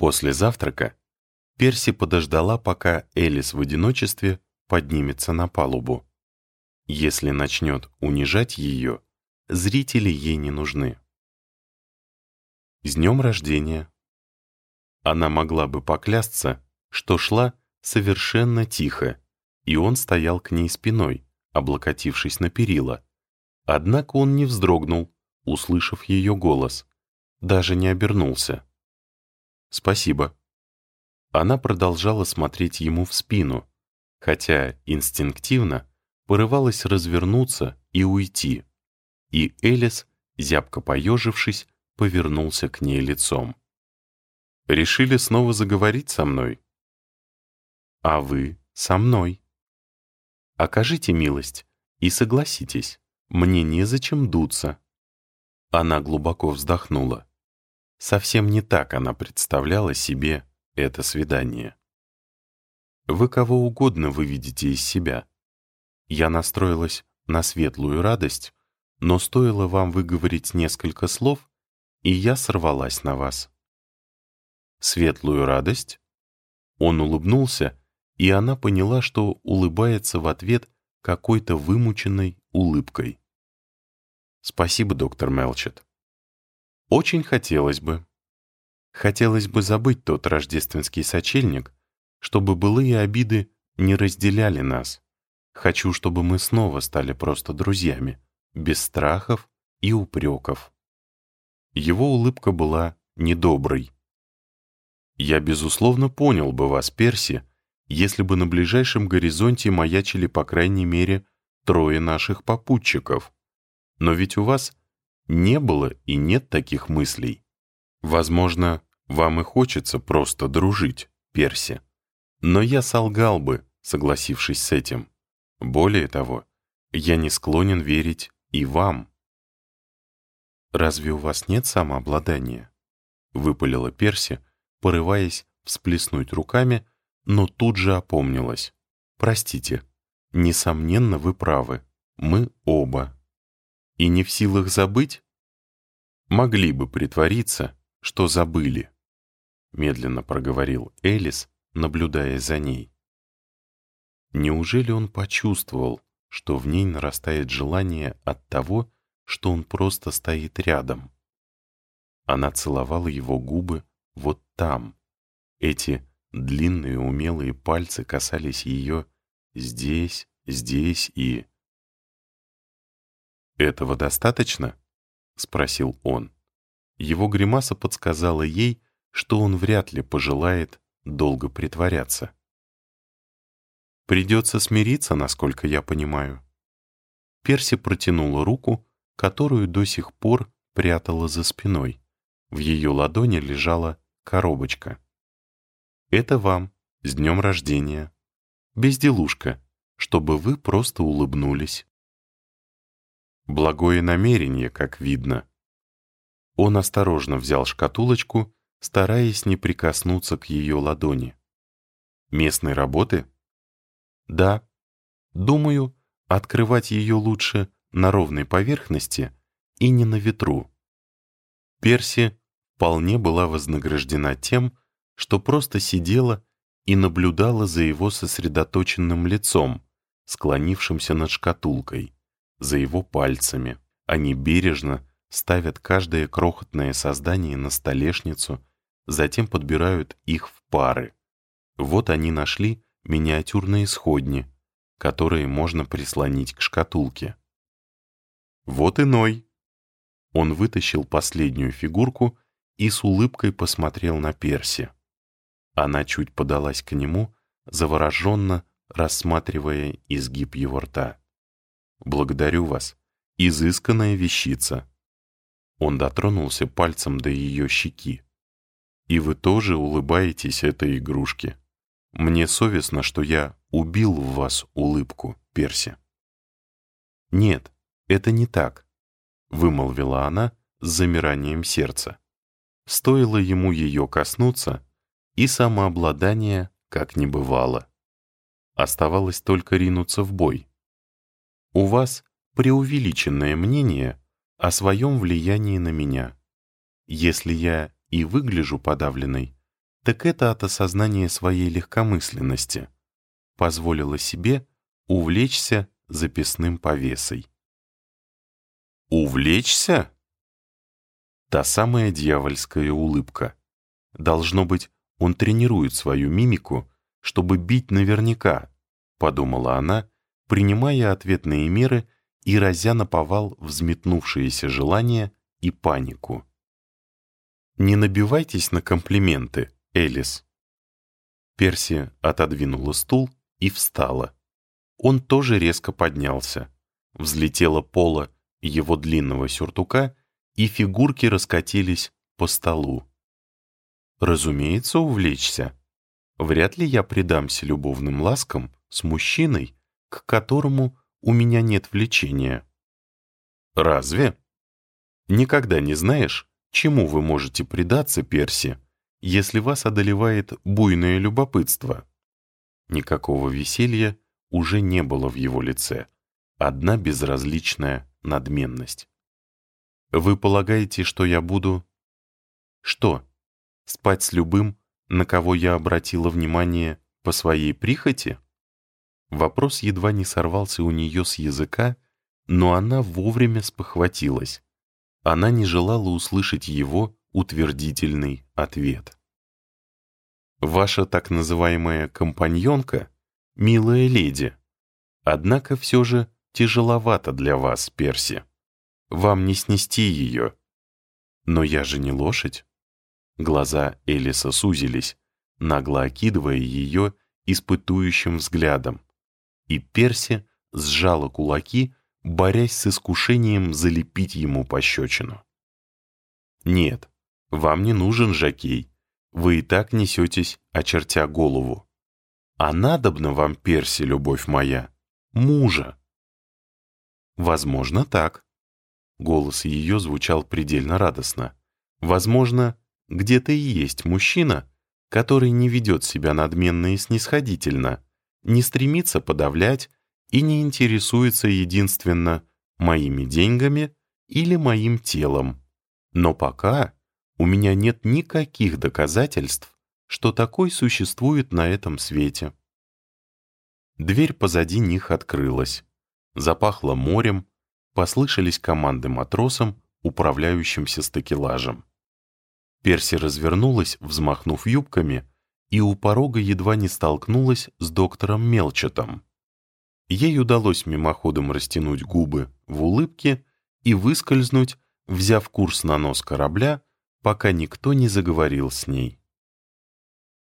После завтрака Перси подождала, пока Элис в одиночестве поднимется на палубу. Если начнет унижать ее, зрители ей не нужны. С днем рождения! Она могла бы поклясться, что шла совершенно тихо, и он стоял к ней спиной, облокотившись на перила. Однако он не вздрогнул, услышав ее голос, даже не обернулся. «Спасибо». Она продолжала смотреть ему в спину, хотя инстинктивно порывалась развернуться и уйти. И Элис, зябко поежившись, повернулся к ней лицом. «Решили снова заговорить со мной?» «А вы со мной?» «Окажите милость и согласитесь, мне незачем дуться». Она глубоко вздохнула. Совсем не так она представляла себе это свидание. Вы кого угодно выведете из себя. Я настроилась на светлую радость, но стоило вам выговорить несколько слов, и я сорвалась на вас. Светлую радость? Он улыбнулся, и она поняла, что улыбается в ответ какой-то вымученной улыбкой. Спасибо, доктор Мелчет. Очень хотелось бы. Хотелось бы забыть тот рождественский сочельник, чтобы былые обиды не разделяли нас. Хочу, чтобы мы снова стали просто друзьями, без страхов и упреков. Его улыбка была недоброй. Я, безусловно, понял бы вас, Перси, если бы на ближайшем горизонте маячили, по крайней мере, трое наших попутчиков. Но ведь у вас не было и нет таких мыслей. Возможно, вам и хочется просто дружить, Перси. Но я солгал бы, согласившись с этим. Более того, я не склонен верить и вам. «Разве у вас нет самообладания?» — выпалила Перси, порываясь всплеснуть руками, но тут же опомнилась. «Простите, несомненно, вы правы. Мы оба и не в силах забыть? Могли бы притвориться, что забыли, медленно проговорил Элис, наблюдая за ней. Неужели он почувствовал, что в ней нарастает желание от того, что он просто стоит рядом? Она целовала его губы вот там. Эти длинные умелые пальцы касались ее здесь, здесь и... «Этого достаточно?» — спросил он. Его гримаса подсказала ей, что он вряд ли пожелает долго притворяться. «Придется смириться, насколько я понимаю». Перси протянула руку, которую до сих пор прятала за спиной. В ее ладони лежала коробочка. «Это вам, с днем рождения. Безделушка, чтобы вы просто улыбнулись». Благое намерение, как видно. Он осторожно взял шкатулочку, стараясь не прикоснуться к ее ладони. Местной работы? Да. Думаю, открывать ее лучше на ровной поверхности и не на ветру. Перси вполне была вознаграждена тем, что просто сидела и наблюдала за его сосредоточенным лицом, склонившимся над шкатулкой за его пальцами. Они бережно ставят каждое крохотное создание на столешницу, затем подбирают их в пары. Вот они нашли миниатюрные сходни, которые можно прислонить к шкатулке. Вот иной. Он вытащил последнюю фигурку и с улыбкой посмотрел на Перси. Она чуть подалась к нему, завороженно рассматривая изгиб его рта. «Благодарю вас. Изысканная вещица». Он дотронулся пальцем до ее щеки. «И вы тоже улыбаетесь этой игрушке. Мне совестно, что я убил в вас улыбку, Перси». «Нет, это не так», — вымолвила она с замиранием сердца. Стоило ему ее коснуться, и самообладание как не бывало. Оставалось только ринуться в бой. У вас преувеличенное мнение о своем влиянии на меня. Если я и выгляжу подавленной, так это от осознания своей легкомысленности. Позволила себе увлечься записным повесой. «Увлечься?» Та самая дьявольская улыбка. Должно быть, он тренирует свою мимику, чтобы бить наверняка, подумала она, принимая ответные меры и разя наповал взметнувшиеся желания и панику. «Не набивайтесь на комплименты, Элис». Перси отодвинула стул и встала. Он тоже резко поднялся. Взлетела пола его длинного сюртука и фигурки раскатились по столу. Разумеется, увлечься. Вряд ли я предамся любовным ласкам с мужчиной, к которому у меня нет влечения. Разве? Никогда не знаешь, чему вы можете предаться, Перси, если вас одолевает буйное любопытство. Никакого веселья уже не было в его лице. Одна безразличная надменность. Вы полагаете, что я буду... Что? Спать с любым, на кого я обратила внимание по своей прихоти? Вопрос едва не сорвался у нее с языка, но она вовремя спохватилась. Она не желала услышать его утвердительный ответ. «Ваша так называемая компаньонка — милая леди, однако все же тяжеловато для вас, Перси. Вам не снести ее. Но я же не лошадь. Глаза Элиса сузились, нагло окидывая ее испытующим взглядом. И Перси сжала кулаки, борясь с искушением залепить ему пощечину. «Нет, вам не нужен жакей. Вы и так несетесь, очертя голову. А надобно вам, Перси, любовь моя, мужа». «Возможно, так», Голос ее звучал предельно радостно. «Возможно, где-то и есть мужчина, который не ведет себя надменно и снисходительно, не стремится подавлять и не интересуется единственно моими деньгами или моим телом. Но пока у меня нет никаких доказательств, что такой существует на этом свете». Дверь позади них открылась. Запахло морем, послышались команды матросам, управляющимся стакелажем. Перси развернулась, взмахнув юбками, и у порога едва не столкнулась с доктором Мелчетом. Ей удалось мимоходом растянуть губы в улыбке и выскользнуть, взяв курс на нос корабля, пока никто не заговорил с ней.